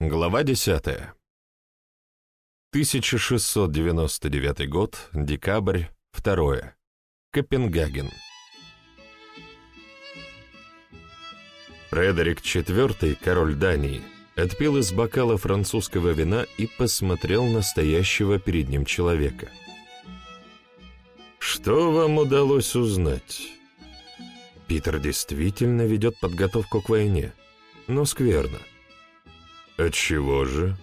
Глава 10. 1699 год, декабрь, 2. Копенгаген. Фредерик IV, король Дании, отпил из бокала французского вина и посмотрел на стоящего перед ним человека. «Что вам удалось узнать?» Питер действительно ведет подготовку к войне, но скверно. Отчего же?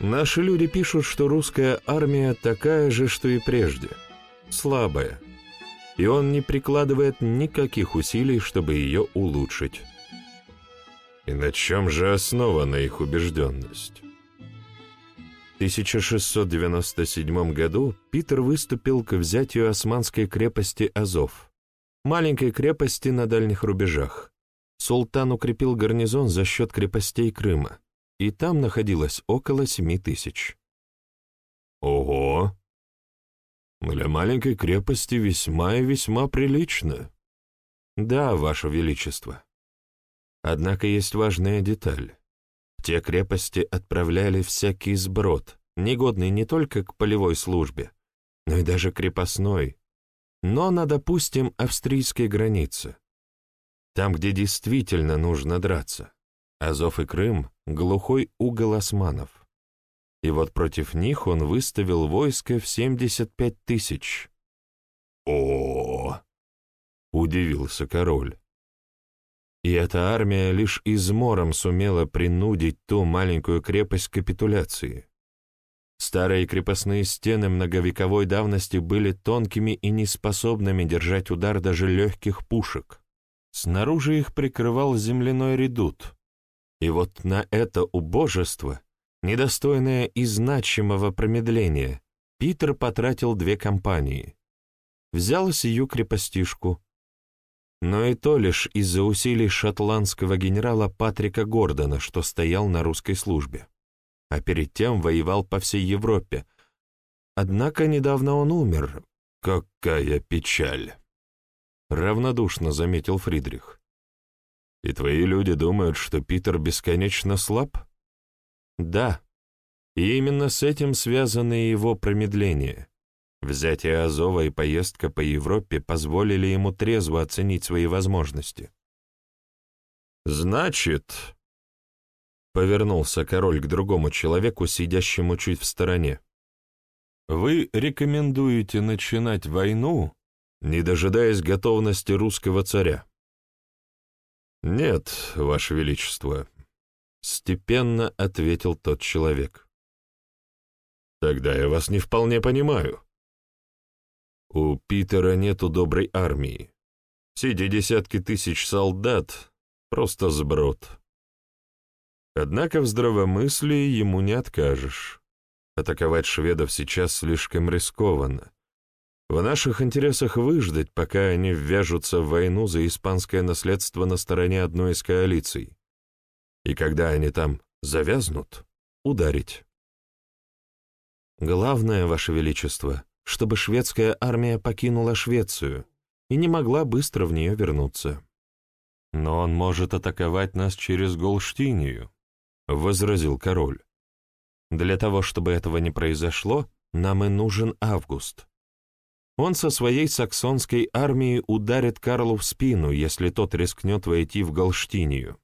Наши люди пишут, что русская армия такая же, что и прежде, слабая, и он не прикладывает никаких усилий, чтобы ее улучшить. И на чем же основана их убежденность? В 1697 году Питер выступил к взятию османской крепости Азов, маленькой крепости на дальних рубежах. Султан укрепил гарнизон за счет крепостей Крыма, и там находилось около семи тысяч. Ого! Для маленькой крепости весьма и весьма прилично. Да, Ваше Величество. Однако есть важная деталь. В те крепости отправляли всякий сброд, негодный не только к полевой службе, но и даже крепостной, но на, допустим, австрийской границе. Там, где действительно нужно драться. Азов и Крым — глухой угол османов. И вот против них он выставил войско в 75 тысяч. о удивился король. И эта армия лишь измором сумела принудить ту маленькую крепость к капитуляции. Старые крепостные стены многовековой давности были тонкими и неспособными держать удар даже легких пушек. Снаружи их прикрывал земляной редут. И вот на это убожество, недостойное и значимого промедления, Питер потратил две компании. Взял сию крепостишку. Но и то лишь из-за усилий шотландского генерала Патрика Гордона, что стоял на русской службе. А перед тем воевал по всей Европе. Однако недавно он умер. Какая печаль! — равнодушно заметил Фридрих. «И твои люди думают, что Питер бесконечно слаб?» «Да. И именно с этим связаны его промедления. Взятие Азова и поездка по Европе позволили ему трезво оценить свои возможности». «Значит...» — повернулся король к другому человеку, сидящему чуть в стороне. «Вы рекомендуете начинать войну не дожидаясь готовности русского царя. «Нет, Ваше Величество», — степенно ответил тот человек. «Тогда я вас не вполне понимаю. У Питера нету доброй армии. Все десятки тысяч солдат — просто сброд. Однако в здравомыслии ему не откажешь. Атаковать шведов сейчас слишком рискованно. В наших интересах выждать, пока они ввяжутся в войну за испанское наследство на стороне одной из коалиций. И когда они там завязнут, ударить. Главное, Ваше Величество, чтобы шведская армия покинула Швецию и не могла быстро в нее вернуться. Но он может атаковать нас через Голштинию, — возразил король. Для того, чтобы этого не произошло, нам и нужен август. Он со своей саксонской армией ударит Карлу в спину, если тот рискнет войти в Галштинию.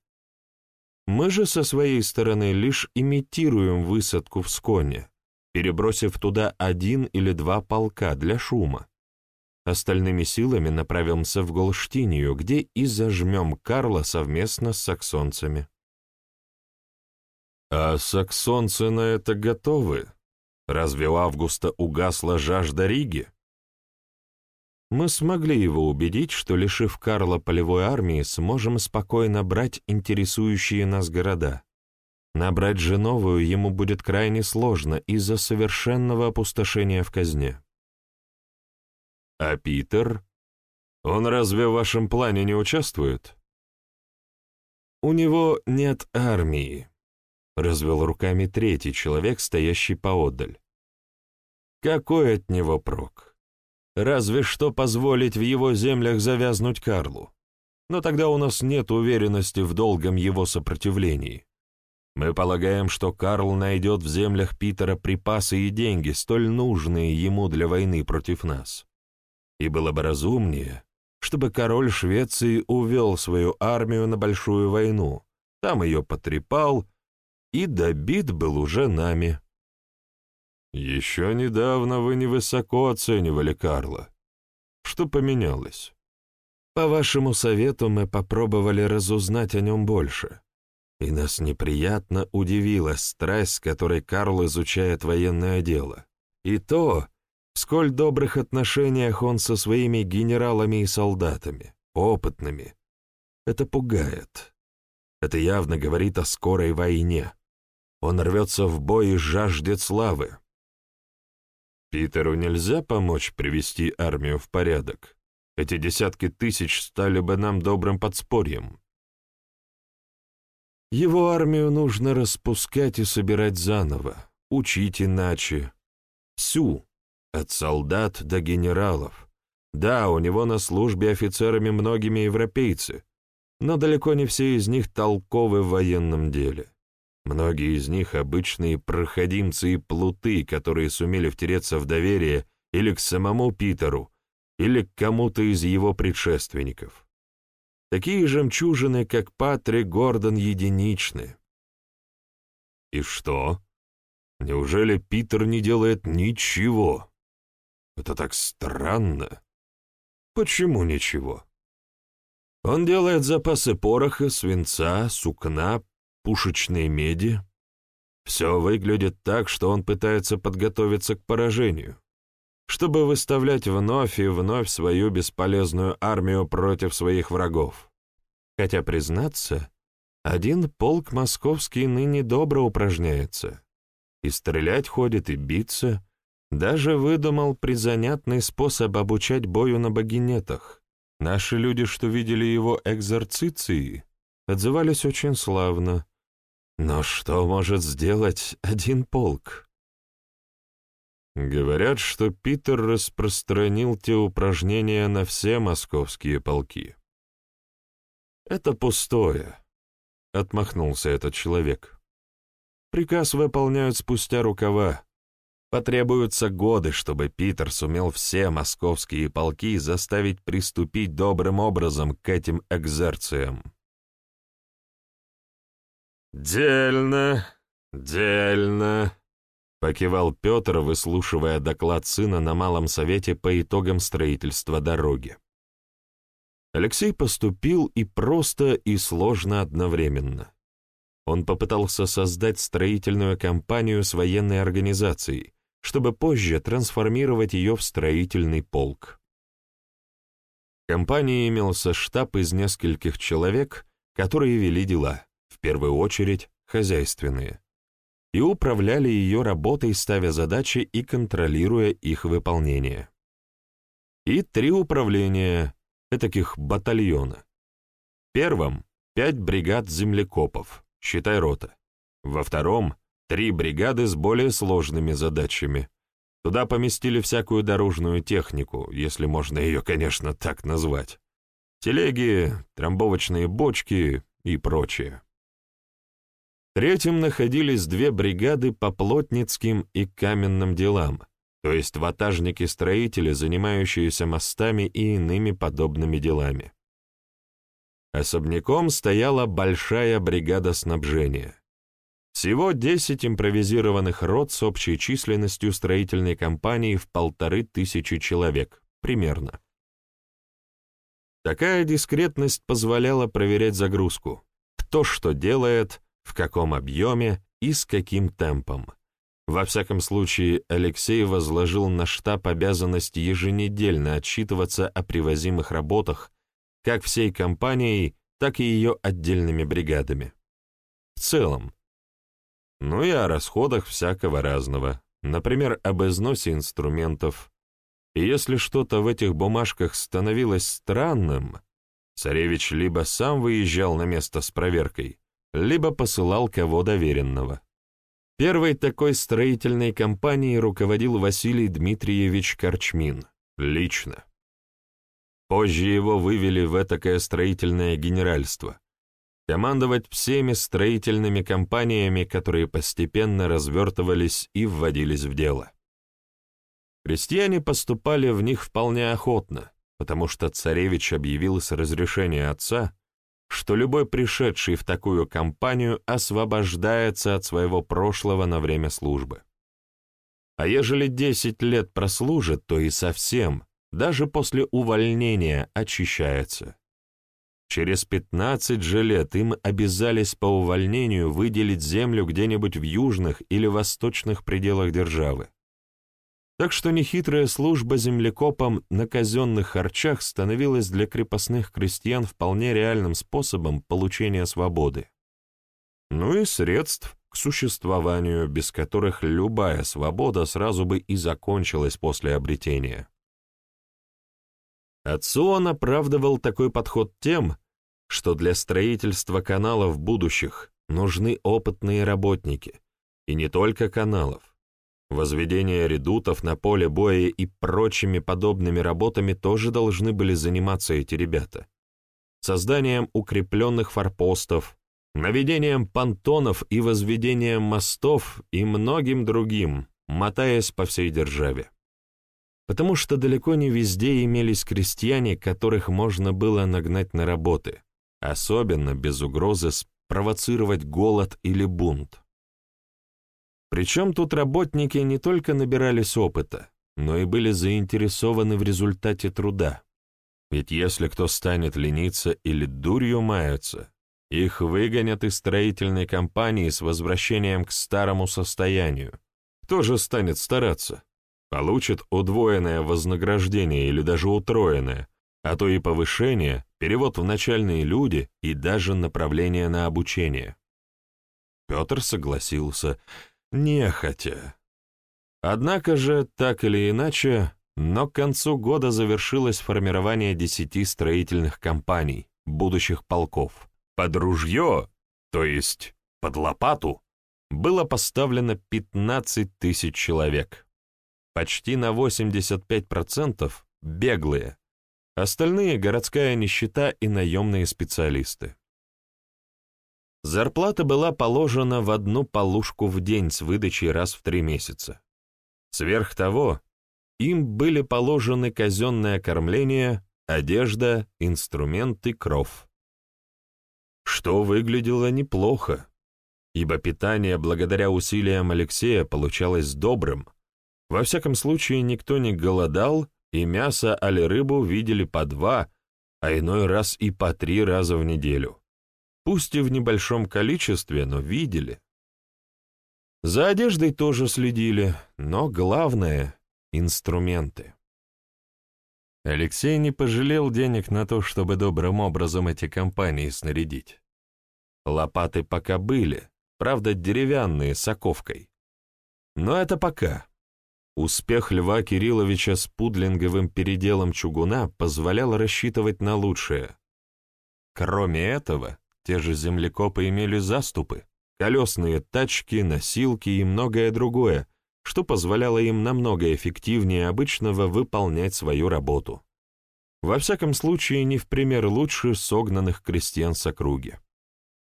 Мы же со своей стороны лишь имитируем высадку в Сконе, перебросив туда один или два полка для шума. Остальными силами направимся в Голштинию, где и зажмем Карла совместно с саксонцами. А саксонцы на это готовы? Разве у Августа угасла жажда Риги? Мы смогли его убедить, что, лишив Карла полевой армии, сможем спокойно брать интересующие нас города. Набрать же новую ему будет крайне сложно из-за совершенного опустошения в казне. А Питер? Он разве в вашем плане не участвует? У него нет армии, — развел руками третий человек, стоящий поодаль. Какой от него прок? Разве что позволить в его землях завязнуть Карлу. Но тогда у нас нет уверенности в долгом его сопротивлении. Мы полагаем, что Карл найдет в землях Питера припасы и деньги, столь нужные ему для войны против нас. И было бы разумнее, чтобы король Швеции увел свою армию на большую войну, там ее потрепал и добит был уже нами. Еще недавно вы невысоко оценивали Карла. Что поменялось? По вашему совету мы попробовали разузнать о нем больше, и нас неприятно удивила страсть, которой Карл изучает военное дело, и то, в сколь добрых отношениях он со своими генералами и солдатами, опытными. Это пугает. Это явно говорит о скорой войне. Он рвется в бой и жаждет славы. Питеру нельзя помочь привести армию в порядок. Эти десятки тысяч стали бы нам добрым подспорьем. Его армию нужно распускать и собирать заново, учить иначе. Всю, от солдат до генералов. Да, у него на службе офицерами многими европейцы, но далеко не все из них толковы в военном деле. Многие из них — обычные проходимцы и плуты, которые сумели втереться в доверие или к самому Питеру, или к кому-то из его предшественников. Такие жемчужины, как Патрик Гордон, единичны. И что? Неужели Питер не делает ничего? Это так странно. Почему ничего? Он делает запасы пороха, свинца, сукна, пушечной меди. Все выглядит так, что он пытается подготовиться к поражению, чтобы выставлять вновь и вновь свою бесполезную армию против своих врагов. Хотя, признаться, один полк московский ныне добро упражняется. И стрелять ходит, и биться. Даже выдумал призанятный способ обучать бою на богинетах. Наши люди, что видели его экзорциции, отзывались очень славно. Но что может сделать один полк? Говорят, что Питер распространил те упражнения на все московские полки. «Это пустое», — отмахнулся этот человек. «Приказ выполняют спустя рукава. Потребуются годы, чтобы Питер сумел все московские полки заставить приступить добрым образом к этим экзерциям». «Дельно, дельно», — покивал Петр, выслушивая доклад сына на Малом Совете по итогам строительства дороги. Алексей поступил и просто, и сложно одновременно. Он попытался создать строительную компанию с военной организацией, чтобы позже трансформировать ее в строительный полк. В компании имелся штаб из нескольких человек, которые вели дела первую очередь хозяйственные, и управляли ее работой, ставя задачи и контролируя их выполнение. И три управления, этаких батальона. В первом — пять бригад землекопов, считай рота. Во втором — три бригады с более сложными задачами. Туда поместили всякую дорожную технику, если можно ее, конечно, так назвать. Телеги, трамбовочные бочки и прочее. Третьим находились две бригады по плотницким и каменным делам, то есть ватажники-строители, занимающиеся мостами и иными подобными делами. Особняком стояла большая бригада снабжения. Всего 10 импровизированных рот с общей численностью строительной компании в полторы тысячи человек, примерно. Такая дискретность позволяла проверять загрузку, кто что делает, в каком объеме и с каким темпом. Во всяком случае, Алексей возложил на штаб обязанность еженедельно отчитываться о привозимых работах как всей компанией, так и ее отдельными бригадами. В целом. Ну и о расходах всякого разного, например, об износе инструментов. И если что-то в этих бумажках становилось странным, царевич либо сам выезжал на место с проверкой, либо посылал кого доверенного. Первой такой строительной компанией руководил Василий Дмитриевич Корчмин, лично. Позже его вывели в этакое строительное генеральство. командовать всеми строительными компаниями, которые постепенно развертывались и вводились в дело. Крестьяне поступали в них вполне охотно, потому что царевич объявил с разрешения отца, что любой пришедший в такую компанию освобождается от своего прошлого на время службы. А ежели десять лет прослужит, то и совсем, даже после увольнения, очищается. Через пятнадцать же лет им обязались по увольнению выделить землю где-нибудь в южных или восточных пределах державы. Так что нехитрая служба землекопом на казенных харчах становилась для крепостных крестьян вполне реальным способом получения свободы. Ну и средств к существованию, без которых любая свобода сразу бы и закончилась после обретения. Отцу он оправдывал такой подход тем, что для строительства каналов будущих нужны опытные работники, и не только каналов. Возведение редутов на поле боя и прочими подобными работами тоже должны были заниматься эти ребята. Созданием укрепленных форпостов, наведением понтонов и возведением мостов и многим другим, мотаясь по всей державе. Потому что далеко не везде имелись крестьяне, которых можно было нагнать на работы, особенно без угрозы спровоцировать голод или бунт. Причем тут работники не только набирались опыта, но и были заинтересованы в результате труда. Ведь если кто станет лениться или дурью маяться, их выгонят из строительной компании с возвращением к старому состоянию. Кто же станет стараться? Получит удвоенное вознаграждение или даже утроенное, а то и повышение, перевод в начальные люди и даже направление на обучение. Петр согласился, Нехотя. Однако же, так или иначе, но к концу года завершилось формирование десяти строительных компаний, будущих полков. Под ружье, то есть под лопату, было поставлено 15 тысяч человек. Почти на 85% беглые, остальные — городская нищета и наемные специалисты. Зарплата была положена в одну полушку в день с выдачей раз в три месяца. Сверх того, им были положены казенное кормление, одежда, инструменты, кров. Что выглядело неплохо, ибо питание благодаря усилиям Алексея получалось добрым. Во всяком случае, никто не голодал, и мясо али рыбу видели по два, а иной раз и по три раза в неделю. Пусть и в небольшом количестве, но видели. За одеждой тоже следили, но главное — инструменты. Алексей не пожалел денег на то, чтобы добрым образом эти компании снарядить. Лопаты пока были, правда, деревянные, с оковкой. Но это пока. Успех Льва Кирилловича с пудлинговым переделом чугуна позволял рассчитывать на лучшее. Кроме этого, те же землекопы имели заступы, колесные тачки, носилки и многое другое, что позволяло им намного эффективнее обычного выполнять свою работу. Во всяком случае, не в пример лучше согнанных крестьян с округи.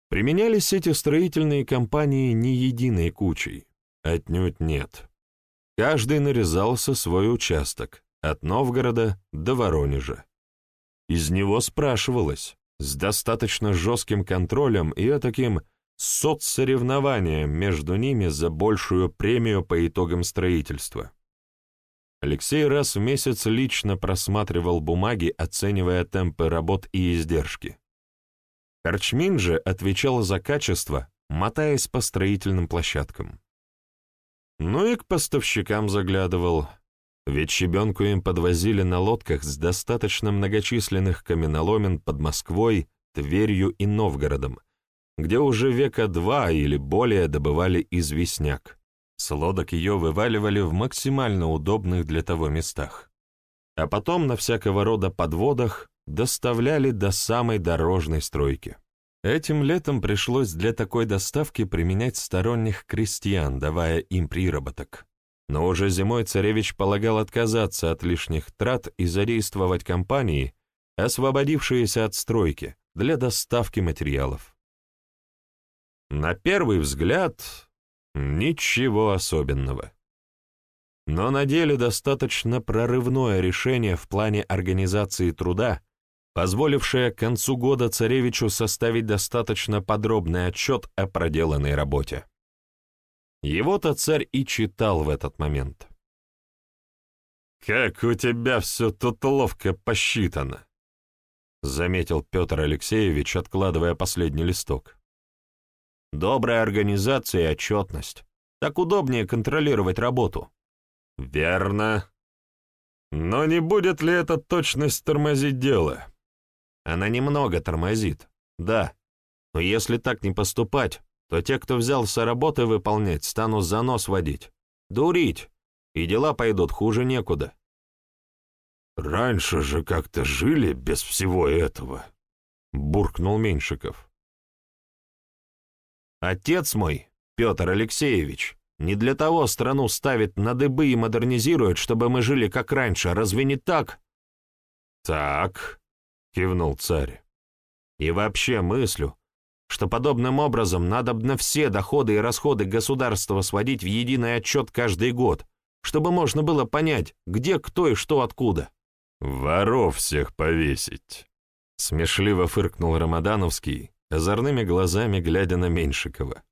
Применялись эти строительные компании не единой кучей. Отнюдь нет. Каждый нарезался свой участок, от Новгорода до Воронежа. Из него спрашивалось, с достаточно жестким контролем и таким соцсоревнованием между ними за большую премию по итогам строительства. Алексей раз в месяц лично просматривал бумаги, оценивая темпы работ и издержки. Корчмин же отвечал за качество, мотаясь по строительным площадкам. Ну и к поставщикам заглядывал, ведь щебенку им подвозили на лодках с достаточно многочисленных каменоломен под Москвой, Тверью и Новгородом, где уже века два или более добывали известняк. С лодок ее вываливали в максимально удобных для того местах. А потом на всякого рода подводах доставляли до самой дорожной стройки. Этим летом пришлось для такой доставки применять сторонних крестьян, давая им приработок. Но уже зимой царевич полагал отказаться от лишних трат и задействовать компании, освободившиеся от стройки, для доставки материалов. На первый взгляд, ничего особенного. Но на деле достаточно прорывное решение в плане организации труда, позволившее к концу года царевичу составить достаточно подробный отчет о проделанной работе. Его-то царь и читал в этот момент. «Как у тебя все тут ловко посчитано!» — заметил Петр Алексеевич, откладывая последний листок. «Добрая организация и отчетность. Так удобнее контролировать работу». «Верно. Но не будет ли эта точность тормозить дело?» «Она немного тормозит, да. Но если так не поступать, то те, кто взялся работы выполнять, станут за нос водить. Дурить, и дела пойдут хуже некуда. «Раньше же как-то жили без всего этого», — буркнул Меньшиков. «Отец мой, Петр Алексеевич, не для того страну ставит на дыбы и модернизирует, чтобы мы жили как раньше, разве не так?» «Так», — кивнул царь. «И вообще мыслю, что подобным образом надо на все доходы и расходы государства сводить в единый отчет каждый год, чтобы можно было понять, где кто и что откуда. «Воров всех повесить!» — смешливо фыркнул Рамадановский, озорными глазами глядя на Меньшикова.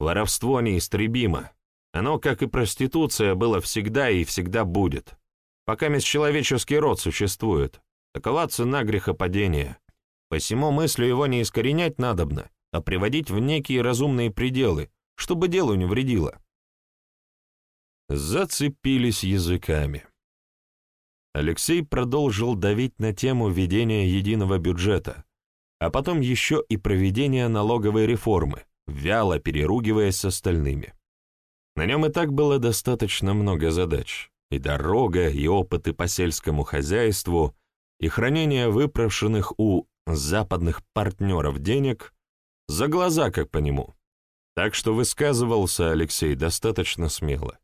«Воровство неистребимо. Оно, как и проституция, было всегда и всегда будет. Пока человеческий род существует. Такова цена грехопадения. Посему мыслью его не искоренять надобно, а приводить в некие разумные пределы, чтобы делу не вредило». Зацепились языками. Алексей продолжил давить на тему введения единого бюджета, а потом еще и проведения налоговой реформы, вяло переругиваясь с остальными. На нем и так было достаточно много задач. И дорога, и опыты по сельскому хозяйству, и хранение выпрошенных у западных партнеров денег за глаза, как по нему. Так что высказывался Алексей достаточно смело.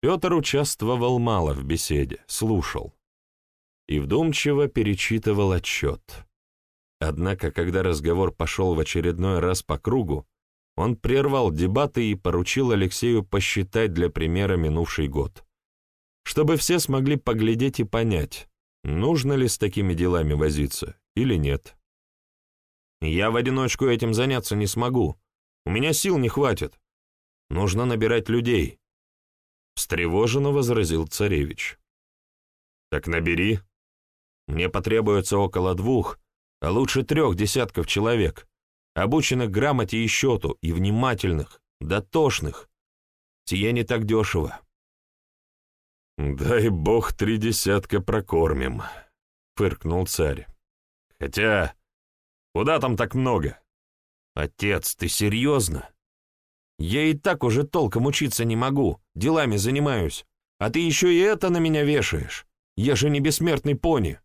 Петр участвовал мало в беседе, слушал и вдумчиво перечитывал отчет. Однако, когда разговор пошел в очередной раз по кругу, он прервал дебаты и поручил Алексею посчитать для примера минувший год, чтобы все смогли поглядеть и понять, нужно ли с такими делами возиться или нет. «Я в одиночку этим заняться не смогу. У меня сил не хватит. Нужно набирать людей, встревоженно возразил царевич. «Так набери. Мне потребуется около двух, а лучше трех десятков человек, обученных грамоте и счету, и внимательных, дотошных. Сие не так дешево». «Дай бог три десятка прокормим», — фыркнул царь. «Хотя, куда там так много?» «Отец, ты серьезно?» Я и так уже толком учиться не могу, делами занимаюсь. А ты еще и это на меня вешаешь. Я же не бессмертный пони.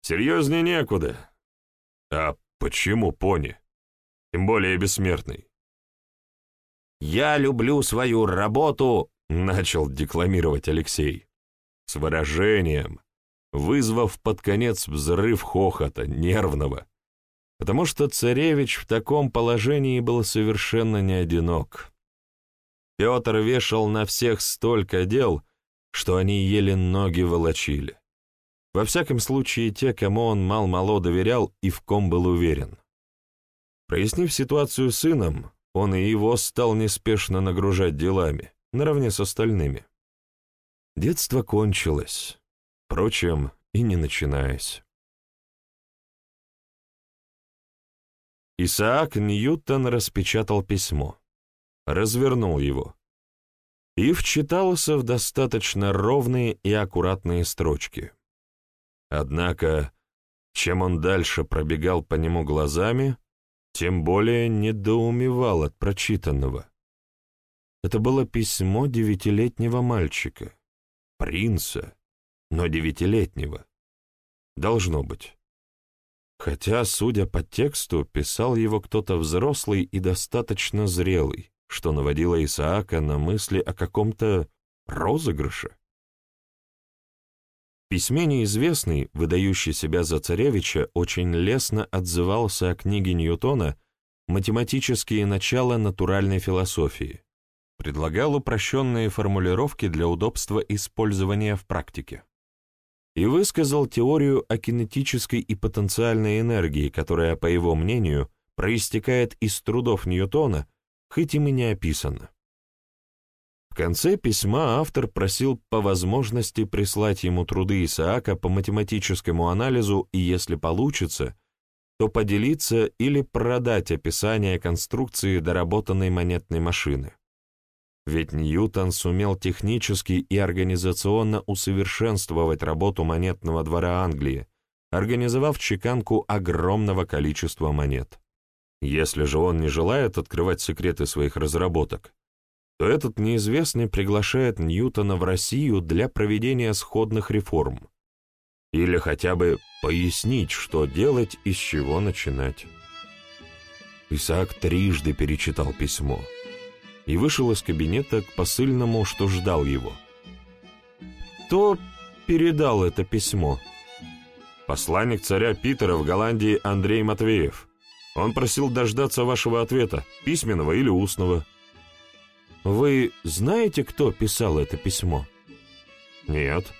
Серьезнее некуда. А почему пони? Тем более бессмертный. Я люблю свою работу, начал декламировать Алексей. С выражением, вызвав под конец взрыв хохота, нервного, потому что царевич в таком положении был совершенно не одинок. Петр вешал на всех столько дел, что они еле ноги волочили. Во всяком случае, те, кому он мал-мало доверял и в ком был уверен. Прояснив ситуацию сыном, он и его стал неспешно нагружать делами, наравне с остальными. Детство кончилось, впрочем, и не начинаясь. Исаак Ньютон распечатал письмо, развернул его и вчитался в достаточно ровные и аккуратные строчки. Однако, чем он дальше пробегал по нему глазами, тем более недоумевал от прочитанного. Это было письмо девятилетнего мальчика, принца, но девятилетнего. Должно быть. Хотя, судя по тексту, писал его кто-то взрослый и достаточно зрелый, что наводило Исаака на мысли о каком-то розыгрыше. В письме неизвестный, выдающий себя за царевича, очень лестно отзывался о книге Ньютона математические начала натуральной философии. Предлагал упрощенные формулировки для удобства использования в практике. И высказал теорию о кинетической и потенциальной энергии, которая, по его мнению, проистекает из трудов Ньютона, хоть им и не описана. В конце письма автор просил по возможности прислать ему труды Исаака по математическому анализу и, если получится, то поделиться или продать описание конструкции доработанной монетной машины. Ведь Ньютон сумел технически и организационно усовершенствовать работу монетного двора Англии, организовав чеканку огромного количества монет. Если же он не желает открывать секреты своих разработок, то этот неизвестный приглашает Ньютона в Россию для проведения сходных реформ. Или хотя бы пояснить, что делать и с чего начинать. Исаак трижды перечитал письмо и вышел из кабинета к посыльному, что ждал его. Кто передал это письмо? Посланник царя Питера в Голландии Андрей Матвеев. Он просил дождаться вашего ответа, письменного или устного. Вы знаете, кто писал это письмо? Нет.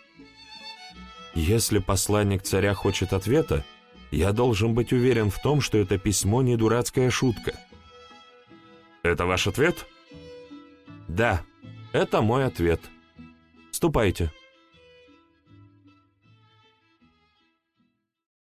Если посланник царя хочет ответа, я должен быть уверен в том, что это письмо не дурацкая шутка. Это ваш ответ? Да, это мой ответ. Ступайте.